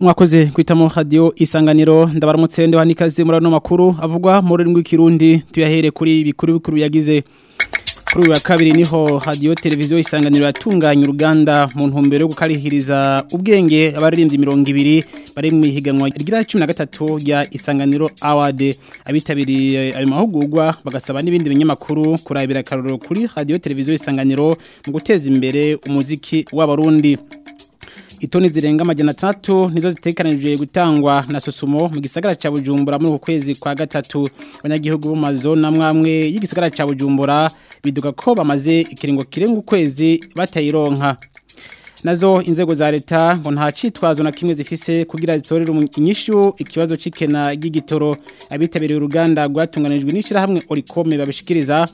mwakoze kwitamo radio isanganiro ndabaramutse ndeho nikaze muri no makuru avugwa muri rindwi kirundi tuyahere kuri bikuru bikuru yagize kuri uyu wa kabiri niho hadiyo televiziyo isanganiro yatunganya uruganda mu ntumbero yo gukarihiriza ubwenge abaririmbyi mirongo ibiri bari mu ihiganwa rya cumi na gatatu rya isanganiro awade abitabiriye ayo mahugurwa bagasaba n'ibindi binyamakuru kurabira akarorero kuri hadiyo televiziyo isanganiro mu guteza imbere umuziki w'abarundi itoni zirenga amajyana atandatu nizo zitekanije gutangwa na Susumo mu gisagara cya Bujumbura muri uku kwezi kwa gatatu abanyagihugu bo mazona mwamwe y'igisagara cya Bujumbura biduga ko bamaze ikiringo kirenga ukwezi batayironka nazo inzego za leta ngo ntacitwazo na kimwe zifise kugira zitorere inyishu ikibazo cikena gigitoro abitabiriye uruganda rwatunganijwe n'ishirahamwe Oricome babishikiriza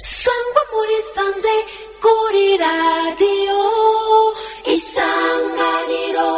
Sangwa muri sanze kuri radio isanganiro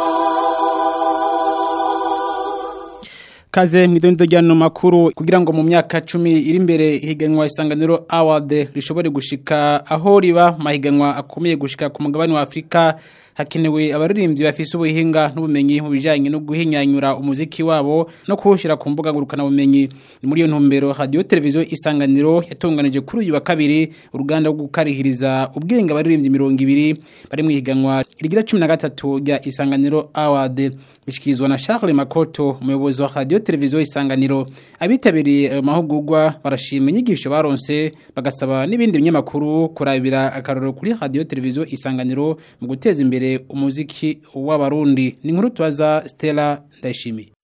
kaze mw'idondo ry'ano makuru kugira ngo mu myaka cumi iri imbere higanwa isanganiro award rishobore gushika aho riba mahiganwa akomeye gushika ku mugabane wa Afrika hakenewe abaririmbyi bafise ubuhinga n'ubumenyi mu bijyanye no guhinyanyura umuziki wabo no kuwushyira ku mbuga ngurukanabumenyi ni muri iyo ntumbero radiyo televiziyo isanganiro yatunganije kuri uyu wa kabiri uruganda rwo gukarihiriza ubwenge abaririmbyi mirongo ibiri bari mu ihiganwa rigira cumi na gatatu rya isanganiro award bishyikirizwa na Charles makoto umuyobozi wa radiyo televiziyo isanganiro abitabiriye ayo eh, mahugurwa barashima inyigisho baronse bagasaba n'ibindi binyamakuru kurabira akarorero kuri radiyo televiziyo isanganiro mu guteza imbere umuziki w'abarundi ni nkuru tubaza stella ndayishimiye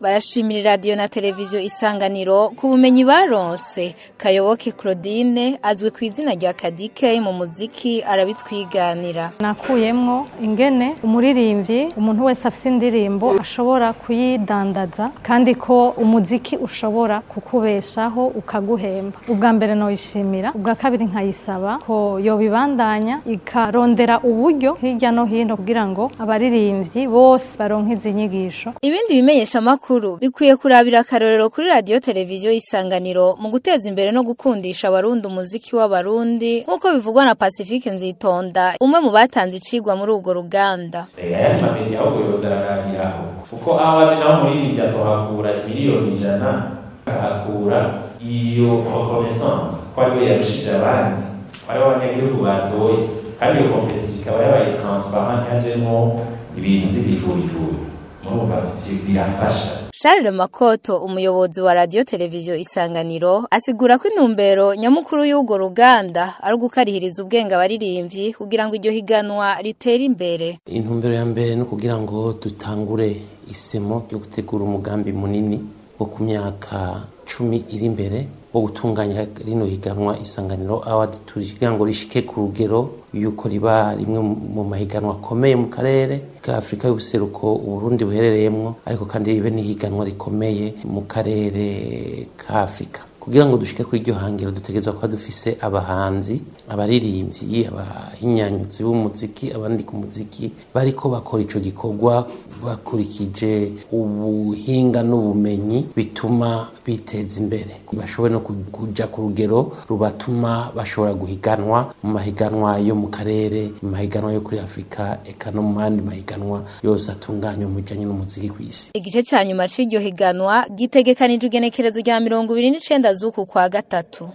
barashimira radiyo na televiziyo isanganiro ku bumenyi baronse kayoboke claudine azwi ku izina rya kadike mu muziki arabitwiganira nakuyemo ingene umuririmbyi umuntu wese afite indirimbo ashobora kuyidandaza kandi ko umuziki ushobora kukubera kuyikoreshaho ukaguhemba ubwa mbere noyishimira ubwa kabiri nkayisaba ko yobibandanya ikarondera uburyo hirya no hino kugira ngo abaririmbyi bose baronke izi nyigisho ibindi bimenyeshamakuru bikwiye kurabira akarorero kuri radio televiziyo isanganiro mu guteza imbere no gukundisha abarundi umuziki w'abarundi nk'uko bivugwa na Pacifique Nzitonda umwe mu batanze icigwa muri urwo ruganda kuko aho azi naho muririmbyi atohakura miliyoni ijana ahakura iyo reconnaissance ko ariwe yarushije abandi ko ariwe abanyagihugu batoye kandi iyo competition ikaba yabaye transparent hajemo ibintu by'ibivurivuri murumva birafasha Charles Makoto umuyobozi wa radio televiziyo Isanganiro asigura ko intumbero nyamukuru y'ugo ruganda ari gukarihiriza ubwenge abaririmbyi kugira ngo iryo higanwa ritere imbere intumbero ya mbere no kugira ngo dutangure isemo ryo gutegura umugambi munini wo ku myaka cumi iri imbere wo gutunganya rino higanwa isanganiro awadi kugira ngo rishike ku rugero yuko riba rimwe mu mahiganwa akomeye mu karere ka afurika y'ubuseruko uburundi buherereyemo ariko kandi ribe n'ihiganwa rikomeye mu karere ka afurika kugira ngo dushike kuri iryo hangiro dutegerezwa kuba dufise abahanzi abaririmbyi abahinyanyutsi b'umuziki abandi ku muziki bariko bakora icyo gikorwa bakurikije ubuhinga n'ubumenyi bituma biteza imbere bashobore no kujya ku rugero rubatuma bashobora guhiganwa mu mahiganwa yo mu karere mu mahiganwa yo kuri afurika eka no mu yandi mahiganwa yose atunganya umujyanye n'umuziki ku isi igice cya nyuma cy'iryo higanwa gitegekanije igenekerezo rya mirongo ibiri n'icyenda z'uku kwa gatatu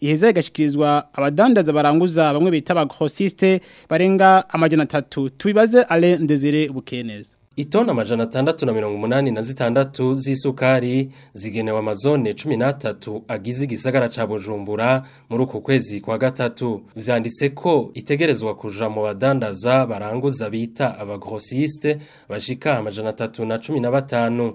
iheza igashikirizwa abadandaza baranguza bamwe bita ba grossiste barenga amajana 3 tubibaze Alain Desire Bukeneza itona amajana atandatu na mirongo umunani na zitandatu z'isukari zigenewe amazone cumi n'atatu agize igisagara ca bujumbura muri uku kwezi kwa gatatu vyanditse ko itegerezwa kuja mu badandaza baranguza bita abagrosiste bashika amajana atatu na cumi na batanu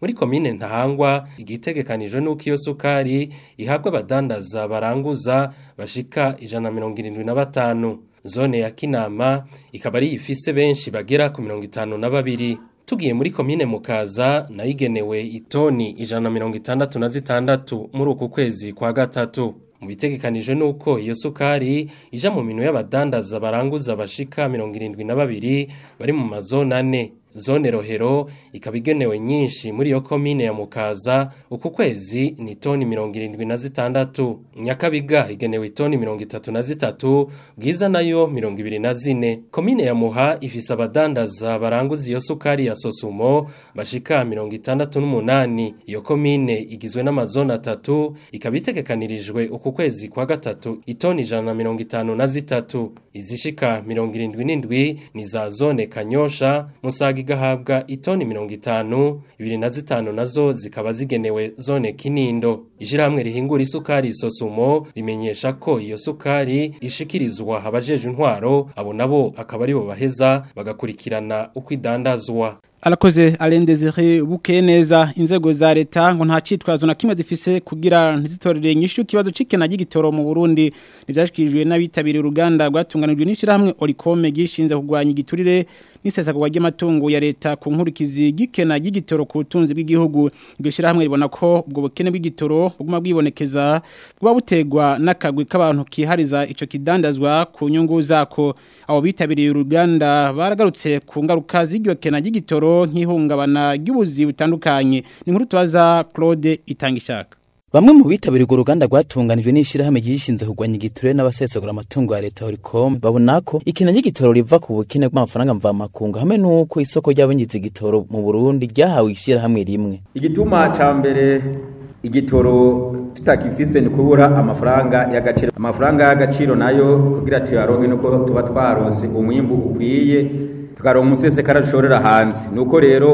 muri komine ntahangwa igitegekanijwe n'uko iyo sukari ihabwa abadandaza baranguza bashika ijana mirongo irindwi na batanu zone ya kinama ikaba ari ifise benshi bagera ku mirongo itanu na babiri tugiye muri komine mukaza nayo itoni ijana na mirongo itandatu na zitandatu muri uku kwezi kwa gatatu mu bitegekanijwe n'uko iyo sukari ija mu minwe y'abadandaza baranguza bashika mirongo irindwi na babiri bari mu mazone ane zone rohero ikaba igenewe nyinshi muri iyo komine ya mukaza uku kwezi ni toni mirongo irindwi na zitandatu nyakabiga igenewe itoni mirongo itatu na zitatu bwiza nayo mirongo ibiri na zine komine ya muha ifise abadandaza baranguza iyo sukari ya sosumo bashika mirongo itandatu n'umunani iyo komine igizwe n'amazone atatu ikaba itegekanirijwe uku kwezi kwa gatatu itoni ijana mirongo itanu na zitatu izishika mirongo irindwi n'indwi ni za zone kanyosha musaga igahabwa itoni mirongo itanu ibiri na zitanu nazo zikaba zigenewe zone kinindo ishyirahamwe rihingura isukari isosumo rimenyesha ko iyo sukari ishikirizwa abajeje intwaro abo nabo akaba aribo baheza bagakurikirana uko idandazwa arakoze arendezere bukeye neza inzego za leta ngo nta cyitwazo na kimwe zifise kugira ntizitorere inyishu ikibazo cy'ikena ry'igitoro mu burundi ntibyashyikirijwe n'abitabiriye uruganda rwatunganijwe n'ishyirahamwe orikome gishinze kurwanya igiturire n'isesagurwa ry'amatungo ya leta ku nkurikizi gikena y'igitoro ku butunzi bw'igihugu iryo shyirahamwe ribona ko ubwo bukene buguma bwibonekeza buba butegwa n'akagwi k'abantu kihariza icyo kidandazwa ku nyungu zako abo bitabiriye uruganda baragarutse ku ngaruka z'iryo kena ry'igitoro nk'ihungabana ry'ubuzi butandukanye ni inkuru tubaza Claude itanga Bamwe mu bitabiriye urwo ruganda rwatunganijwe n'ishyirahamwe ryishinze kurwanya igitoro n'abasesagura amatungo ya leta Horicom babona ko ikina ry'igitoro riva ku bukene bw'amafaranga mvamakungu hamwe n'uko isoko ry'abengiza igitoro mu Burundi ryahawe ishyirahamwe rimwe igituma cya mbere igitoro tutakifise ni kubura amafaranga y'agaciro amafaranga y'agaciro nayo kugira tuyaronke nuko tuba twaronse umwimbu ukwiye tukaronka umusesekara dushorera hanze nuko rero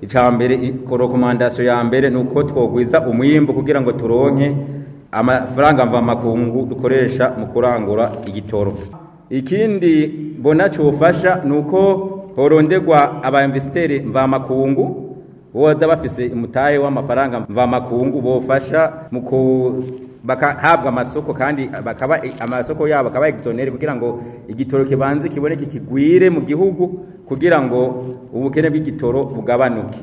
icambere rekomandasiyo ya mbere ni uko twogwiza umwimbo kugira ngo turonke amafaranga mva mvamakungu dukoresha mu kurangura igitoro ikindi mbona cyufasha ni uko horonderwa abayinvesiteri mvamakungu boza bafise umutahe w'amafaranga mvamakungu bofasha mu bakahabwa amasoko kandi bakaba amasoko yabo akaba egisoneri kugira ngo igitoro kibanze kiboneke kigwire mu gihugu kugira ngo ubukene bw'igitoro bugabanuke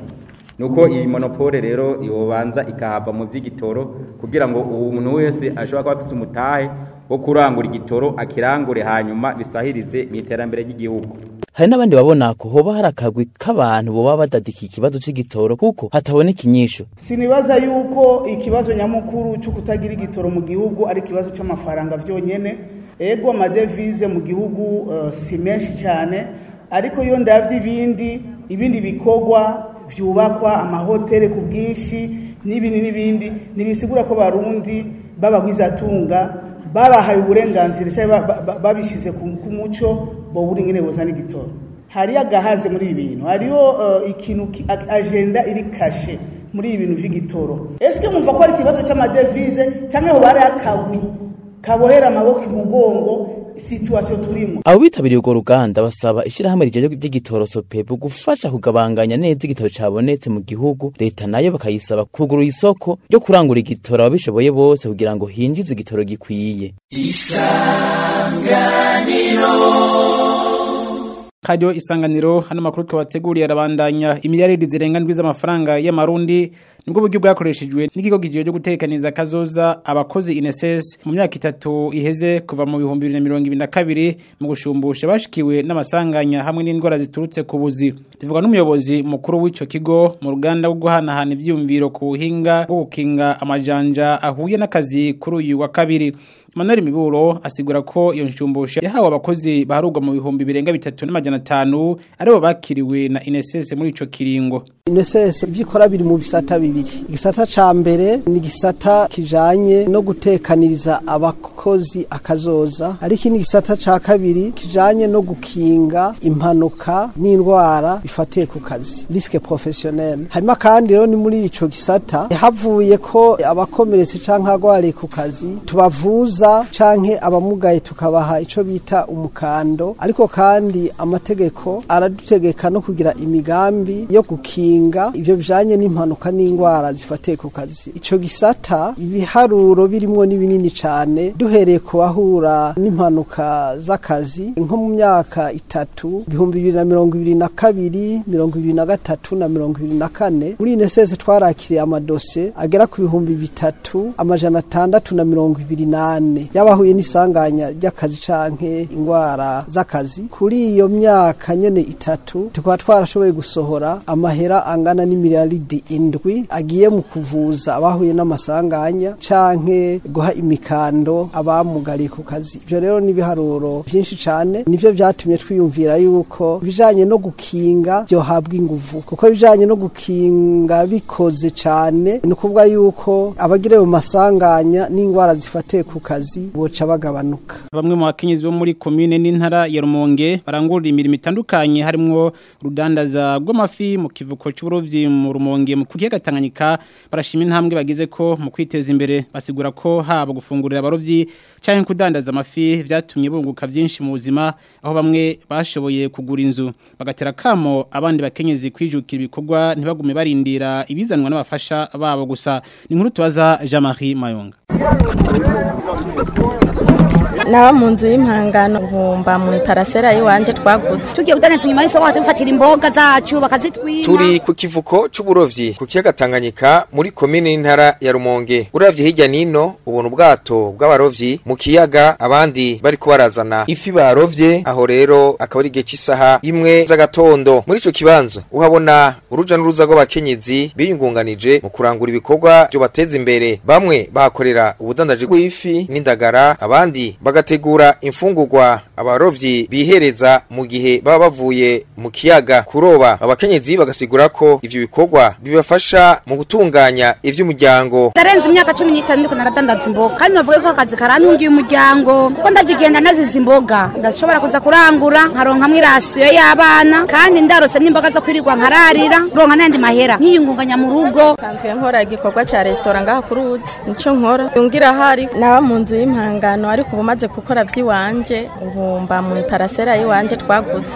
nuko iyi monopole rero yobanza ikahava mu by'igitoro kugira ngo umuntu wese ashobora kuba afite umutahe wo kurangura igitoro akirangure hanyuma bisahirize mu iterambere ry'igihugu hari n'abandi babona ko hoba hari akagwi k'abantu boba badadika ikibazo cy'igitoro kuko hataboneka inyishu sinibaza yuko ikibazo nyamukuru cyo kutagira igitoro mu gihugu ari ikibazo cy'amafaranga byonyine ego amadevize mu gihugu eh, si menshi cyane ariko iyo ndabyo ibindi ibindi bikorwa byubakwa amahoteli ku bwinshi n'ibindi n'ibindi ntibisigura ko barundi babagwizatunga babahaye uburenganzira babishyize ku mucyo bo uringene bozana igitoro hariyo agahaze muri ibi bintu hariyo eh, ikintu agenda iri kashe muri ibi bintu by'igitoro ese mwumva ko ari ikibazo cy'amadevize cyangwa hoba hari akagwi kabohera amaboko imugongo situwasiyo turimo abo bitabiriye urwo ruganda basaba ishyirahamwe rijeje ry'igitoro sopebu gufasha kugabanganya neza igitoro cyabonetse mu gihugu leta nayo bakayisaba kugurura isoko ryo kurangura igitoro ababishoboye bose kugira ngo hinjize igitoro gikwiye isanganiro radio isanganiro hano makuru twabateguriye arabandanya imiliyaridi zirenga amafaranga z'amafaranga y'amarundi nibwo buryo bwakoreshejwe n'ikigo kigiye cyo gutekaniriza kazoza abakozi INSS mu myaka itatu iheze kuva mu 2022 mu gushumbusha bashikiwe n'amasanganya hamwe n'indwara ziturutse ku buzi tuvuga n'umuyobozi mukuru w'ico kigo mu ruganda rwo guhanahana ibyumviro ku buhinga bwo gukinga amajanja ahuye n'akazi kuri uyu wa kabiri Manari Miburo asigura ko iyo nshumbusha yahawe abakozi baharugwa mu bihumbi birenga bitatu n'amajana atanu aribo bakiriwe na INSS muri ico kiringo INSS byikora biri mu bisata bibiri igisata ca mbere ni igisata kijanye no gutekaniriza abakozi akazoza ariko ni igisata ca kabiri kijanye no gukinga impanuka n'indwara bifatiye ku kazi risque professionnelle hanyuma kandi rero ni muri ico gisata havuye ko abakomeretse canke agwariye ku kazi tubavuza canke abamugaye tukabaha ico bita umukando ariko kandi amategeko aradutegeka no kugira imigambi yo gukinga ivyo bijanye n'impanuka n'indwara indwara zifatiye ku kazi icyo gisata ibiharuro birimo ni binini cyane duhereye ku bahura n'impanuka z'akazi nko mu myaka itatu ibihumbi bibiri na mirongo ibiri na kabiri mirongo ibiri na gatatu na mirongo ibiri na kane muri ineseze twarakiriye amadose agera ku bihumbi bitatu amajana atandatu na mirongo ibiri n'ane y'abahuye n'isanganya ry'akazi canke indwara z'akazi kuri iyo myaka nyene itatu tukaba twarashoboye gusohora amahera angana n'imiliyaridi indwi agiye mu kuvuza abahuye n'amasanganya canke guha imikando abamugariye ku kazi ibyo rero n’ibiharuro ibiharuro byinshi cyane nibyo byatumye twiyumvira yuko bijanye no gukinga byohabwa ingufu kuko bijanye no gukinga bikoze cyane ni ukuvuga yuko abagire mu masanganya n'indwara zifatiye ku kazi boca bagabanuka bamwe mu bakenyezi bo muri komine n'intara ya rumonge barangurira imirimo itandukanye harimo urudandaza rw'amafi mu kivuko cy'uburovyi mu rumonge mu kukiyaga Tanganyika barashima intambwe bagize ko mu kwiteza imbere basigura ko haba gufungurira abarovyi cyangwa kudandaza amafi byatumye bunguka byinshi mu buzima aho bamwe bashoboye kugura inzu bagatera kamo abandi bakenyezi kwijukira ibikorwa ntibagume barindira ibizanwa n'abafasha babo gusa ni nkuru tubaza Jean-Marie Mayonga naba mu nzu y'impangano uhumba mu iparasera y'iwanjye twagutse tugiye kudanitse inyuma y'isoko batufatira imboga zacu bakazitwima turi ku kivuko cy'uburovyi ku kiyaga tanganyika muri komini n’intara ya rumonge urabye hirya nino ubona ubwato bw'abarovyi mu kiyaga abandi bari kubarazana ifi barovye aho rero akaba ari igihe cy'isaha imwe z'agatondo muri icyo kibanza uhabona uruja n'uruza rw'abakenyezi biyungunganije mu kurangura ibikorwa byo bateza imbere bamwe bahakorera ubudandaji bw'ifi n'indagara abandi baga bagategura imfungurwa abarovyi bihereza mu gihe baba bavuye mu kiyaga kuroba abakenyezi bagasigura ko ivyo bikorwa bibafasha mu gutunganya ivy'umuryango narenze imyaka 15 niko naradandaza imboga kandi navuga ko akazi karantungiye umuryango kuko ndavigenda nazize imboga ndashobora kuza kurangura nkaronka mwirasiyo y'abana kandi ndarose n'imboga zo kwirirwa nkararira ronka nandi mahera nkiyungunganya mu rugo sanzwe nkora igikorwa ca restaurant ngaha kuruzi nico nkora yungira hari naba mu nzu y'impangano ariko ubumaze namaze gukora by'iwanjye ubu mba mu iparasera y'iwanjye twagutse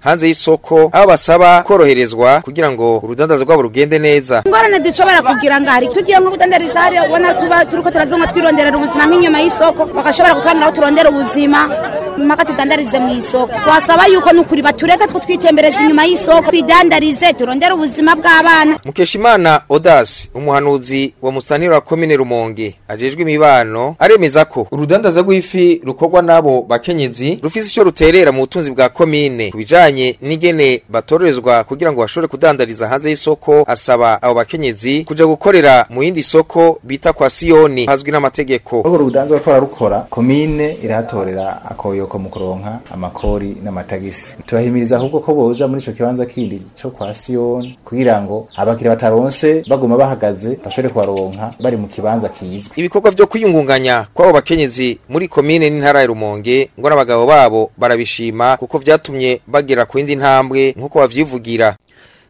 hanze y'isoko aho basaba koroherezwa kugira ngo urudandaza rwabo rugende neza ingorane dushobora kugira ngo hari tugiye nko hariya ubona tuba turi ko turazanywa twirondera turondera ubuzima nk'inyuma y'isoko bagashobora gutwara naho turondera ubuzima mpaka tudandarize mu isoko Wasaba yuko nukuri batureka two twitembereza inyuma y'isoko bidandarize turondera ubuzima bw'abana mukeshimana odasi umuhanuzi wa wa komine rumonge ajejwe imibano aremeza ko urudandaza rw'ifi rukorwa n'abo bakenyezi rufise icyo ruterera mu butunzi bwa komine kubijanye n'ingene batorezwa kugira ngo bashobore kudandariza hanze y'isoko asaba abo bakenyezi kujya gukorera mu yindi soko bita kwa siyoni hazwi n'amategeko mategeko urwo rudanza twararukora komine irahatorera akoyoko mu kuronka amakori n'amatagisi tubahimiriza ahubwo ko boza muri icyo kibanza kindi cyo kwa Siyoni kugira ngo abakiriya bataronse baguma bahagaze bashobore kubaronka bari mu kibanza kizwe ibikorwa byo kwiyungunganya kw'abo bakenyezi muri komine n'intara ya Rumonge ngo n'abagabo babo barabishima kuko byatumye bagera ku yindi ntambwe nkuko bavyivugira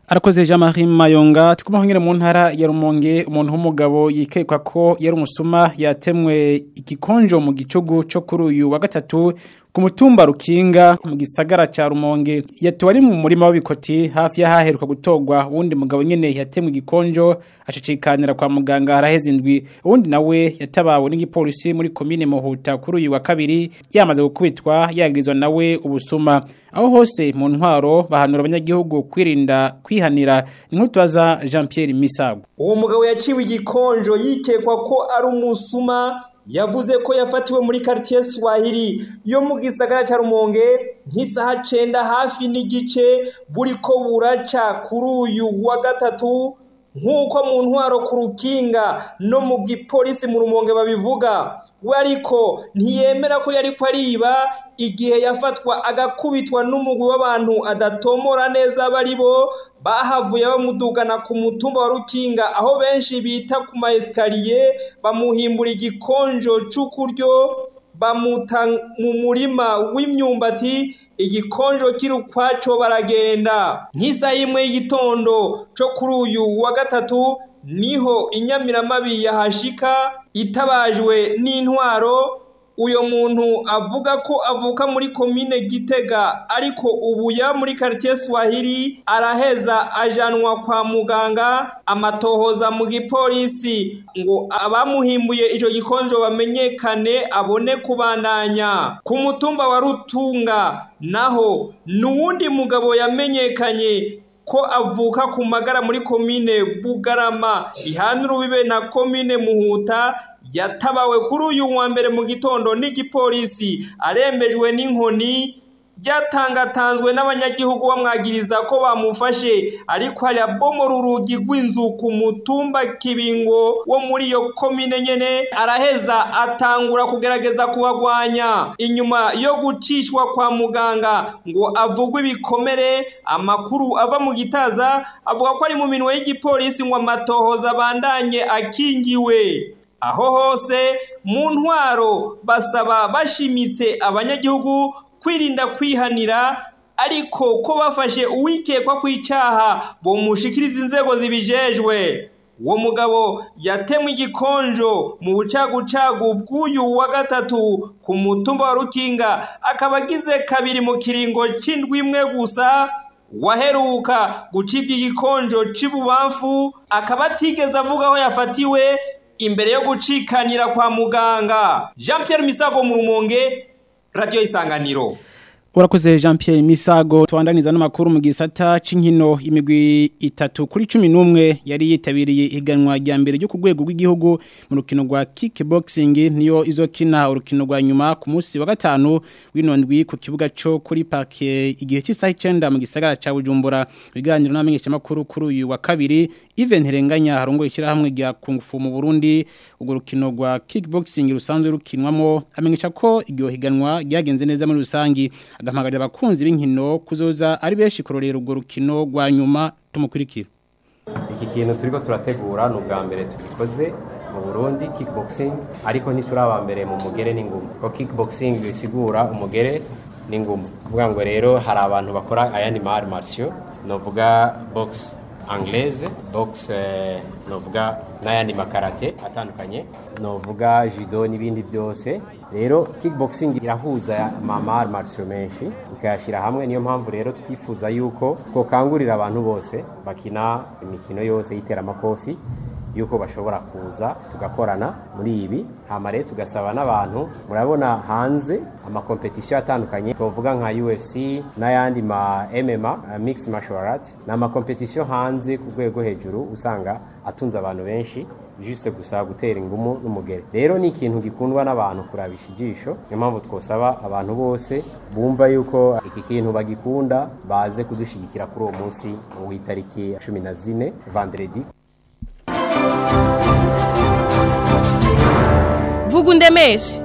arakoze Jean-Marie Mayonga tukumaho mu ntara ya Rumonge umuntu w'umugabo yikekwa ko yari umusuma yatemwe igikonjo mu gicugu cyo kuri uyu wa gatatu ku mutumba rukinga mu gisagara cya rumonge yatuwe ari mu murima w'ibikoti hafi y'ahaheruka gutogwa wundi mugabo nyine yatemwe gikonjo ashikikanira kwa muganga haraheze indwi uwundi nawe yatabawe n'igipolisi muri komine Mohuta kuri uyu wa kabiri yamaze gukubitwa yagirizwa nawe ubusuma aho hose mu ntwaro bahanura abanyagihugu kwirinda kwihanira inkutubaza Jean Pierre Misago uwo mugabo yaciwe igikonjo yikekwa ko ari umusuma yavuze ko yafatiwe muri quartier Swahili yo mu gisagara cya Rumonge nk'isaha cenda hafi n'igice buriko buraca kuri uyu wa gatatu nk'uko mu ntwaro ku rukinga no mu gipolisi mu rumonge babivuga we ariko ntiyemera ko yari ariba igihe yafatwa agakubitwa n'umugwi w'abantu adatomora neza bari bo bahavuye bamudugana ku mutumba wa rukinga aho benshi bita ku ma bamuhimbura igikonjo cy'ukuryo bamuta mu murima w'imyumbati igikonjo kiri ukwaco baragenda nk'isaha imwe y'igitondo cyo kuri uyu wa gatatu niho inyamiramabi yahashika itabajwe n'intwaro uyu muntu avuga ko avuka muri komine gitega ariko ubu ya muri karitsiye swahili araheza ajanwa kwa muganga amatohoza mu gipolisi ngo abamuhimbuye icyo gikonjo bamenyekane abone kubandanya ku mutumba wa rutunga naho ni mugabo yamenyekanye ko avuka ku magara muri komine bugarama ihana urubibe na komine muhuta yatabawe kuri uyu wa mbere mu gitondo n'igipolisi arembejwe n'inkoni byatangatanzwe n'abanyagihugu bamwagiriza ko bamufashe ariko harabomora urugi rw'inzu ku mutumba kibingo wo muri iyo komine nyene araheza atangura kugerageza kubagwanya inyuma yo gucishwa kwa muganga ngo avugwe ibikomere amakuru ava mu gitaza avuga ko ari mu minwe y'igipolisi ngo amatohoza abandanye akingiwe aho hose mu ntwaro basaba bashimitse abanyagihugu kwirinda kwihanira ariko ko bafashe uwikekwa ku icyaha bamushikiriza inzego zibijejwe uwo mugabo yatemwe igikonjo mu bucagucagu bw'uyu wa gatatu ku mutumba wa rukinga akaba agize kabiri mu kiringo cy'indwi imwe gusa waheruka gucibwa igikonjo cy'ibubamfu akaba atigeze avuga aho yafatiwe imbere yo gucikanira kwa muganga jean Pierre misago mu rumonge radiyo isanganiro urakoze jean Pierre misago tubandaniza n'amakuru mu gisata cy'inkino imigwi itatu kuri cumi n'umwe yari yitabiriye iganwa rya mbere ryo ku rwego rw'igihugu mu rukino rwa kickboxing niyo izo kina urukino rwa nyuma ku munsi wa gatanu w'inondwi ku kibuga cyo kuri parke igihe cy'isaha icyenda mu gisagara cya bujumbura ibiganiro n'amenyeshamakuru kuri uyu wa kabiri iven herenganya harongoye ishyirahamwe rya kungufu mu burundi urwo rukino rwa kickboxing rusanzwe rukinwamo amenyesha ko iryo higanwa ryagenze neza muri rusangi agahamagara abakunzi b'inkino kuzoza ari benshi kurorera urwo rukino gwa nyuma tumukurikira iki kintu turiko turategura ni ubwa mbere tubikoze mu burundi kickboxing ariko ntituraba mbere mu mugere n'inguma kuko kickboxing bisigura umugere n'inguma kuvuga ngo rero hari abantu bakora ayandi mahari martiyo novuga box anglaise bogisi novuga n'ayandi makarate atandukanye novuga jido n'ibindi byose rero kickboxing irahuza mama martial menshi ikayashyira hamwe niyo mpamvu rero twifuza yuko twakangurira abantu bose bakina imikino yose y'iteramakofi y'uko bashobora kuza tugakorana muri ibi hamare tugasaba n'abantu murabona hanze amakompetisiyo atandukanye twavuga nka UFC n'ayandi ma MMA mixed martial arts ni amakompetisiyo hanze ku rwego hejuru usanga atunze abantu benshi juste gusaba gutera ingumu n'umugere rero ni ikintu gikundwa n'abantu kurabisha ijisho niyo mpamvu twosaba abantu bose bumva yuko iki kintu bagikunda baze kudushyigikira kuri uwo munsi w'itariki cumi na zine vandredi. vuga undemeshe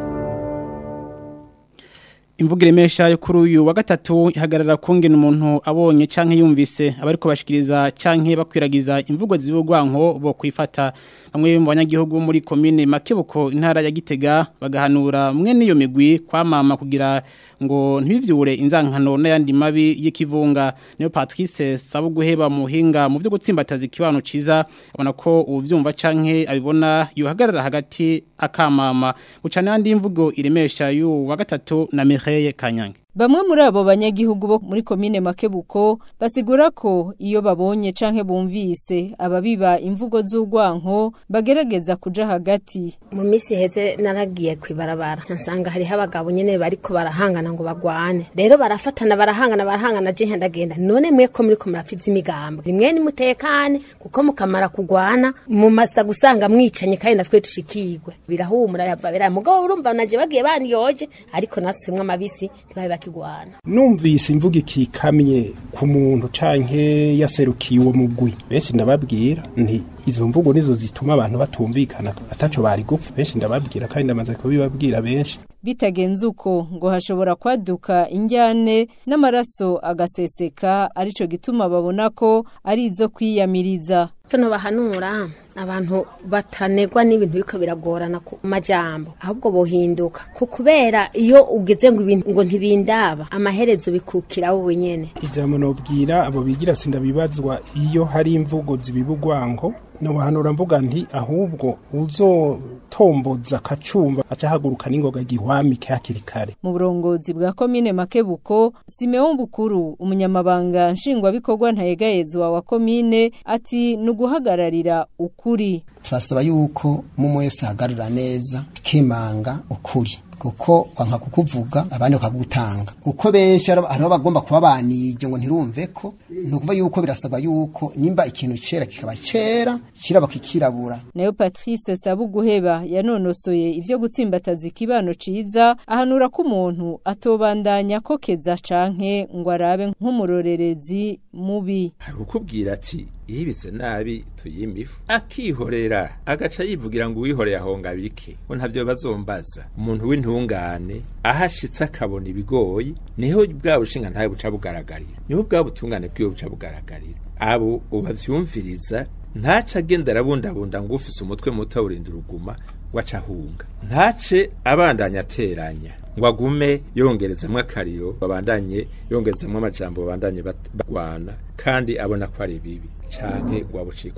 imvugo yo kuri uyu wa gatatu ihagarara kungena umuntu abonye canke yumvise abariko bashikiriza canke bakwiragiza imvugo zibugwanko bo kwifata bamwe mu banyagihugu muri commune Makebuko intara ya Gitega bagahanura mwe niyo migwi kwamama kugira ngo ntibivyure inzankano na yandi mabi y'ikivunga niyo Patrice guheba muhinga mu vyo gutsimbataza ikibano ciza abona ko uvyumva canke abibona yuhagarara hagati akamama bucana andi imvugo iremesha yu wa gatatu na Mireille ateye kanyange bamwe muri abo banyagihugu bo muri komine makebuko basigura ko iyo babonye canke bumvise ababiba imvugo z'urwanko bagerageza kuja hagati mu minsi heze naragiye kwibarabara nsanga hari habagabo nyene bariko barahangana ngo bagwane rero barafatana barahangana barahangana je ndagenda none mwe ko muriko murafiza imigambo rimwe nimutekane kuko mukamara kugwana mu masa gusanga mwicanye kandi natwe tushikirwe birahumura yava bira mugabo urumva naje bagiye banyoje ariko nasumwe amabisi tibabe yakigwana numvise imvuga ikikamye ku muntu canke yaserukiye uwo mugwi benshi ndababwira nti izo mvugo nizo zituma abantu batumvikana ataco bari gupfa benshi ndababwira kandi ndamaze kubibabwira benshi bitagenze uko ngo hashobora kwaduka injyane n'amaraso agaseseka arico gituma babona ko ari izo kwiyamiriza tuno bahanura abantu batanegwa n'ibintu biko biragorana ku majambo ahubwo bohinduka ku kubera iyo ugeze ngo ibintu ngo ntibindaba amaherezo bikukiraho ubunyene ijambo nobwira abo bigira sindabibazwa iyo hari imvugo zibibugwanko nobahanura mvuga nti ahubwo uzotomboza kacumba acahaguruka n'ingoga gihwamike hakiri kare mu burongozi bwa komine makebuko Simeon Bukuru umunyamabanga nshingwabikorwa ntayegayezwa wa komine ati ni uguhagararira ukuri turasaba yuko mu mwese neza tukimanga ukuri kuko wanka kukuvuga abandi bakagutanga uko benshi hariho bagomba kuba banije ngo ntirumve ko ni ukuvuga yuko birasaba yuko nimba ikintu cyera kikaba cyera kiraba kikirabura nayo patrice sabuguheba yanonosoye ibyo gutsimbataza ikibano ciza ahanura ko umuntu atobandanya ko keza canke ngo arabe nk'umurorerezi mubi hari ukubwira ati yibitse nabi tuyima ifu akihorera agaca yivugira ngo uwihoreye ahonga bike ngo ntabyo bazombaza umuntu w'intungane aho akabona ibigoyi niho bwa bushinga ntawe buca bugaragarira niho bwa butungane bwiwe buca bugaragarira abo ubavyumviriza ntaca agenda arabundabunda ngo ufise umutwe muto urinda uruguma wacahunga ntace abandanya ateranya ngo agume yongerezamwo akariro babandanye yongerezamwo amajambo babandanye barwana kandi abona ko ari bibi cyane ngo babuciye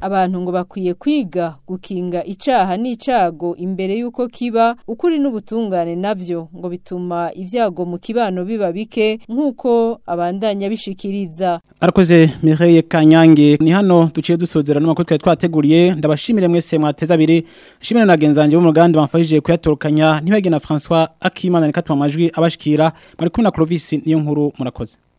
abantu ngo bakwiye kwiga gukinga icyaha n'icyago imbere y'uko kiba ukuri n'ubutungane nabyo ngo bituma ibyago mu kibano biba bike nk'uko abandanya bishikiriza arakoze Mireille Kanyange ni hano duciye dusozera n'amakuru twari twateguriye ndabashimire mwese mwateza abiri shimire na genzanje bo mu Rwanda bamfashije kuyatorukanya ntibage na François Akimana nikatwa amajwi abashikira mwari kumwe na Clovis niyo nkuru murakoze